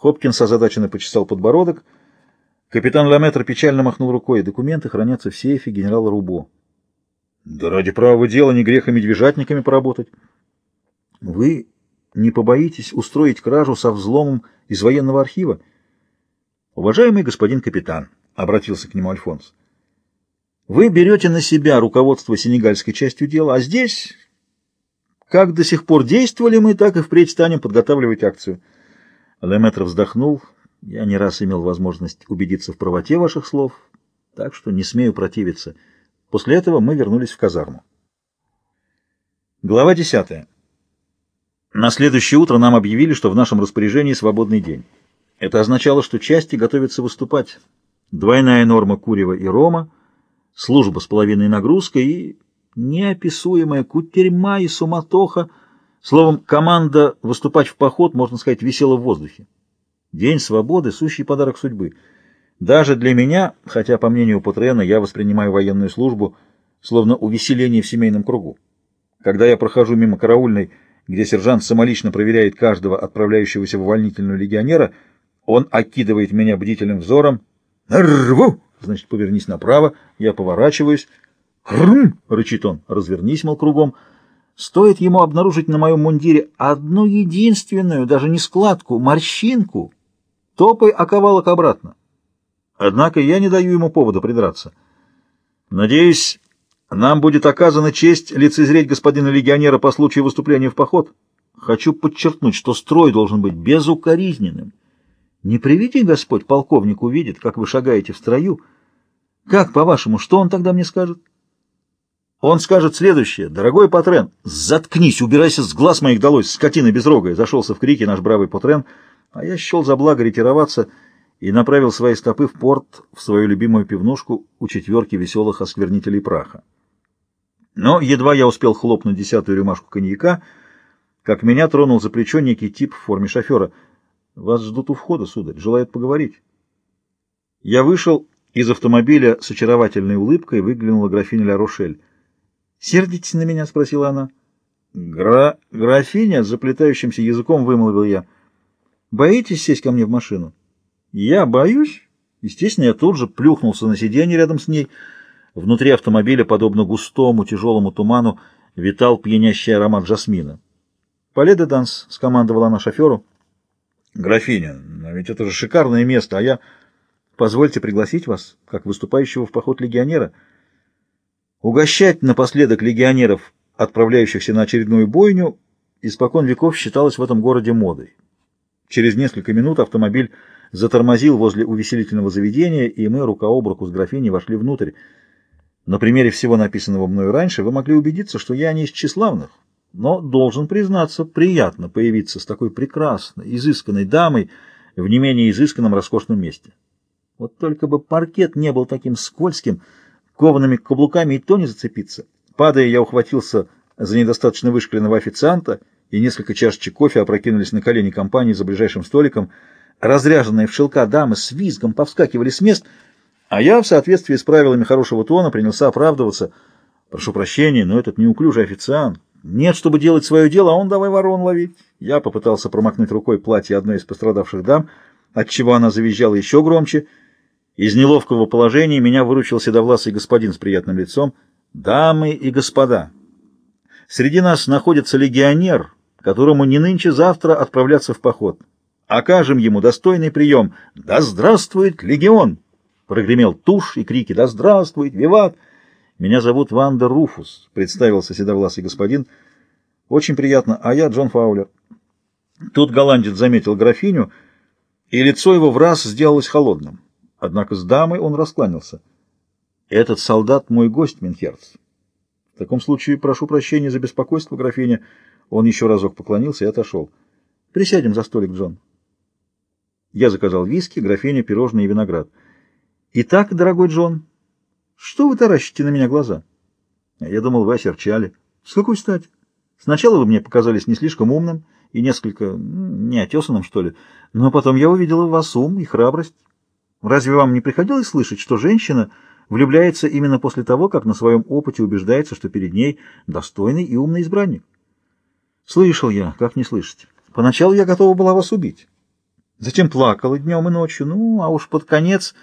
Хопкинс озадаченно почесал подбородок. Капитан Ламетр печально махнул рукой. Документы хранятся в сейфе генерала Рубо. Да ради правого дела не греха медвежатниками поработать. Вы не побоитесь устроить кражу со взломом из военного архива? Уважаемый господин капитан, — обратился к нему Альфонс, — вы берете на себя руководство сенегальской частью дела, а здесь, как до сих пор действовали мы, так и впредь станем подготавливать акцию. Леметр вздохнул. Я не раз имел возможность убедиться в правоте ваших слов, так что не смею противиться. После этого мы вернулись в казарму. Глава 10. На следующее утро нам объявили, что в нашем распоряжении свободный день. Это означало, что части готовятся выступать. Двойная норма курева и рома, служба с половиной нагрузкой и неописуемая кутерьма и суматоха. Словом, команда выступать в поход, можно сказать, висела в воздухе. День свободы — сущий подарок судьбы — даже для меня, хотя, по мнению Путрена, я воспринимаю военную службу словно увеселение в семейном кругу. Когда я прохожу мимо караульной, где сержант самолично проверяет каждого отправляющегося в увольнительную легионера, он окидывает меня бдительным взором. «Рву!» Значит, повернись направо. Я поворачиваюсь. «Хрум!» — рычит он. «Развернись, мол, кругом». Стоит ему обнаружить на моем мундире одну единственную, даже не складку, морщинку, топай оковалок обратно. Однако я не даю ему повода придраться. Надеюсь, нам будет оказана честь лицезреть господина легионера по случаю выступления в поход. Хочу подчеркнуть, что строй должен быть безукоризненным. Не приведи, Господь, полковник увидит, как вы шагаете в строю. Как, по-вашему, что он тогда мне скажет? Он скажет следующее. Дорогой Патрен, заткнись, убирайся с глаз моих долой, скотина безрогая. Зашелся в крики наш бравый Патрен, а я счел за благо ретироваться — и направил свои стопы в порт, в свою любимую пивнушку у четверки веселых осквернителей праха. Но едва я успел хлопнуть десятую рюмашку коньяка, как меня тронул за плечо некий тип в форме шофера. «Вас ждут у входа, сударь, желают поговорить». Я вышел из автомобиля с очаровательной улыбкой, выглянула графиня Ля Рошель. «Сердитесь на меня?» — спросила она. «Гра... «Графиня?» — заплетающимся языком вымолвил я. «Боитесь сесть ко мне в машину?» Я боюсь. Естественно, я тут же плюхнулся на сиденье рядом с ней. Внутри автомобиля, подобно густому тяжелому туману, витал пьянящий аромат жасмина. «Поле де данс», — скомандовала она шоферу. «Графиня, но ведь это же шикарное место, а я...» «Позвольте пригласить вас, как выступающего в поход легионера. Угощать напоследок легионеров, отправляющихся на очередную бойню, испокон веков считалось в этом городе модой. Через несколько минут автомобиль затормозил возле увеселительного заведения, и мы рука об руку с графиней вошли внутрь. На примере всего написанного мною раньше вы могли убедиться, что я не из тщеславных, но, должен признаться, приятно появиться с такой прекрасной, изысканной дамой в не менее изысканном роскошном месте. Вот только бы паркет не был таким скользким, коваными каблуками и то не зацепиться. Падая, я ухватился за недостаточно вышкаленного официанта, и несколько чашечек кофе опрокинулись на колени компании за ближайшим столиком — Разряженные в шелка дамы с визгом повскакивали с мест, а я, в соответствии с правилами хорошего тона, принялся оправдываться. Прошу прощения, но этот неуклюжий официант. Нет, чтобы делать свое дело, а он давай ворон ловить. Я попытался промокнуть рукой платье одной из пострадавших дам, отчего она завизжала еще громче. Из неловкого положения меня выручил седовласый господин с приятным лицом. «Дамы и господа, среди нас находится легионер, которому не нынче-завтра отправляться в поход» окажем ему достойный прием. «Да здравствует легион!» Прогремел тушь и крики «Да здравствует! Виват!» «Меня зовут Ванда Руфус», — представился седовласый господин. «Очень приятно, а я Джон Фаулер». Тут голландец заметил графиню, и лицо его враз сделалось холодным. Однако с дамой он раскланялся. «Этот солдат мой гость, Минхерц. В таком случае прошу прощения за беспокойство, графиня». Он еще разок поклонился и отошел. «Присядем за столик, Джон». Я заказал виски, графиня, пирожные и виноград. «Итак, дорогой Джон, что вы таращите на меня глаза?» Я думал, вы осерчали. «С какой стати? Сначала вы мне показались не слишком умным и несколько неотесанным, что ли, но потом я увидела в вас ум и храбрость. Разве вам не приходилось слышать, что женщина влюбляется именно после того, как на своем опыте убеждается, что перед ней достойный и умный избранник?» «Слышал я, как не слышать. Поначалу я готова была вас убить». Затем плакала днем и ночью, ну, а уж под конец